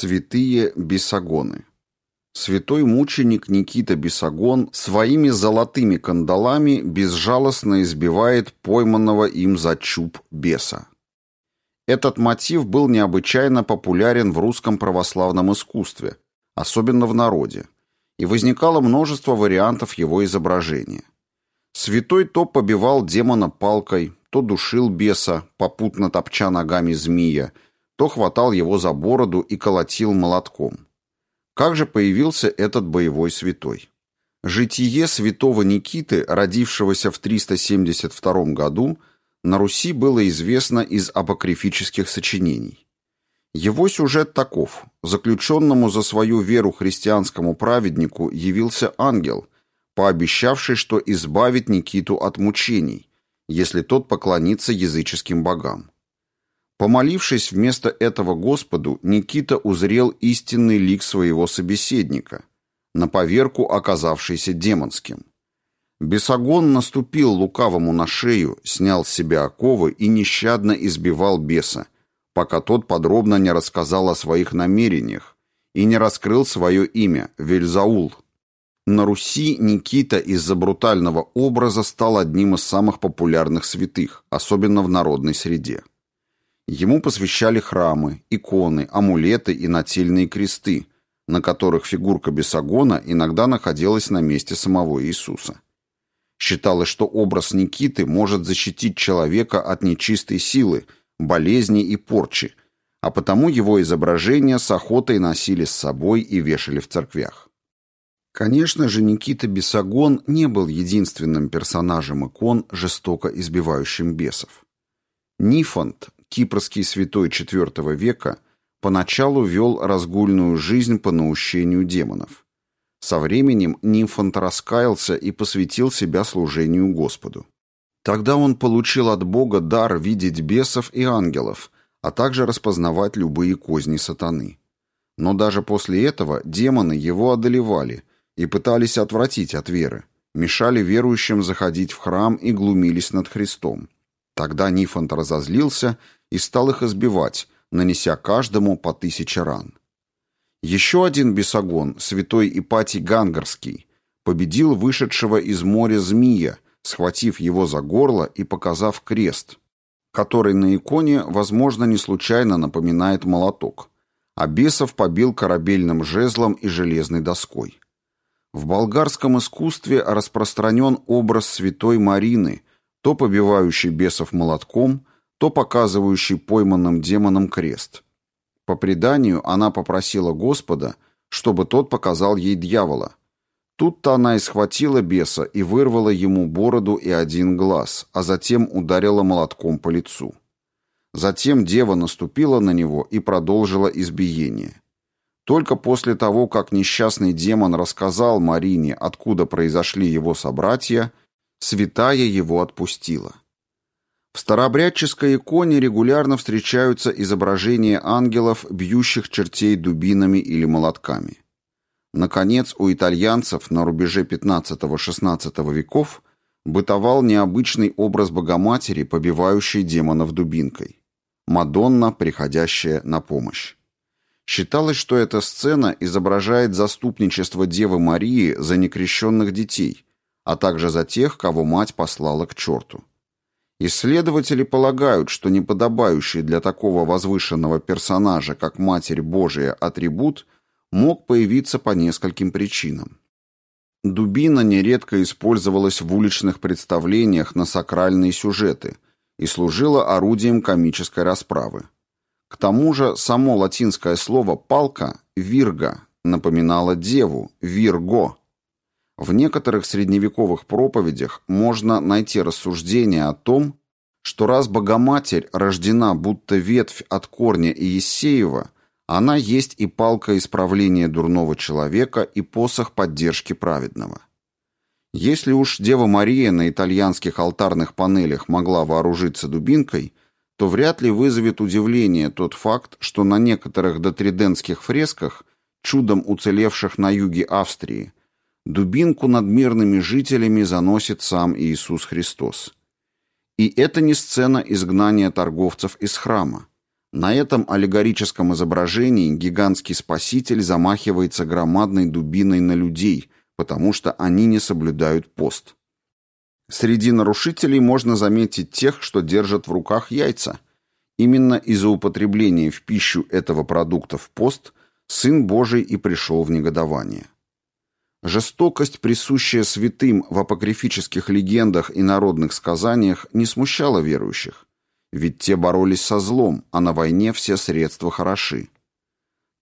Святые бесогоны. Святой мученик Никита Бесогон своими золотыми кандалами безжалостно избивает пойманного им за чуб беса. Этот мотив был необычайно популярен в русском православном искусстве, особенно в народе, и возникало множество вариантов его изображения. Святой то побивал демона палкой, то душил беса, попутно топча ногами змея, то хватал его за бороду и колотил молотком. Как же появился этот боевой святой? Житие святого Никиты, родившегося в 372 году, на Руси было известно из апокрифических сочинений. Его сюжет таков. Заключенному за свою веру христианскому праведнику явился ангел, пообещавший, что избавит Никиту от мучений, если тот поклонится языческим богам. Помолившись вместо этого Господу, Никита узрел истинный лик своего собеседника, на поверку оказавшийся демонским. Бесогон наступил лукавому на шею, снял с себя оковы и нещадно избивал беса, пока тот подробно не рассказал о своих намерениях и не раскрыл свое имя – Вельзаул. На Руси Никита из-за брутального образа стал одним из самых популярных святых, особенно в народной среде. Ему посвящали храмы, иконы, амулеты и нательные кресты, на которых фигурка Бесогона иногда находилась на месте самого Иисуса. Считалось, что образ Никиты может защитить человека от нечистой силы, болезни и порчи, а потому его изображения с охотой носили с собой и вешали в церквях. Конечно же, Никита Бесогон не был единственным персонажем икон, жестоко избивающим бесов. Нифонт, кипрский святой IV века, поначалу вел разгульную жизнь по наущению демонов. Со временем Нимфонт раскаялся и посвятил себя служению Господу. Тогда он получил от Бога дар видеть бесов и ангелов, а также распознавать любые козни сатаны. Но даже после этого демоны его одолевали и пытались отвратить от веры, мешали верующим заходить в храм и глумились над Христом. Тогда Нифонт разозлился и стал их избивать, нанеся каждому по тысяче ран. Еще один бесогон, святой Ипатий Гангарский, победил вышедшего из моря змея, схватив его за горло и показав крест, который на иконе, возможно, не случайно напоминает молоток, а бесов побил корабельным жезлом и железной доской. В болгарском искусстве распространен образ святой Марины, то побивающей бесов молотком, то показывающий пойманным демоном крест. По преданию, она попросила Господа, чтобы тот показал ей дьявола. Тут-то она и схватила беса и вырвала ему бороду и один глаз, а затем ударила молотком по лицу. Затем дева наступила на него и продолжила избиение. Только после того, как несчастный демон рассказал Марине, откуда произошли его собратья, святая его отпустила. В старообрядческой иконе регулярно встречаются изображения ангелов, бьющих чертей дубинами или молотками. Наконец, у итальянцев на рубеже XV-XVI веков бытовал необычный образ Богоматери, побивающей демонов дубинкой. Мадонна, приходящая на помощь. Считалось, что эта сцена изображает заступничество Девы Марии за некрещенных детей, а также за тех, кого мать послала к черту. Исследователи полагают, что неподобающий для такого возвышенного персонажа, как Матерь Божия, атрибут мог появиться по нескольким причинам. Дубина нередко использовалась в уличных представлениях на сакральные сюжеты и служила орудием комической расправы. К тому же само латинское слово «палка» «вирга» напоминало деву «вирго», в некоторых средневековых проповедях можно найти рассуждение о том, что раз Богоматерь рождена будто ветвь от корня Иессеева, она есть и палка исправления дурного человека и посох поддержки праведного. Если уж Дева Мария на итальянских алтарных панелях могла вооружиться дубинкой, то вряд ли вызовет удивление тот факт, что на некоторых дотридентских фресках, чудом уцелевших на юге Австрии, Дубинку над мирными жителями заносит сам Иисус Христос. И это не сцена изгнания торговцев из храма. На этом аллегорическом изображении гигантский спаситель замахивается громадной дубиной на людей, потому что они не соблюдают пост. Среди нарушителей можно заметить тех, что держат в руках яйца. Именно из-за употребления в пищу этого продукта в пост Сын Божий и пришел в негодование. Жестокость, присущая святым в апокрифических легендах и народных сказаниях, не смущала верующих. Ведь те боролись со злом, а на войне все средства хороши.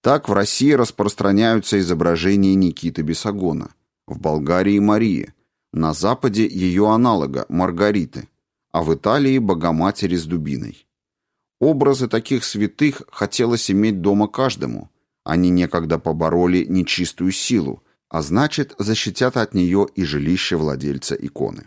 Так в России распространяются изображения Никиты Бесогона, в Болгарии Марии, на Западе ее аналога Маргариты, а в Италии Богоматери с дубиной. Образы таких святых хотелось иметь дома каждому. Они некогда побороли нечистую силу, а значит, защитят от нее и жилище владельца иконы.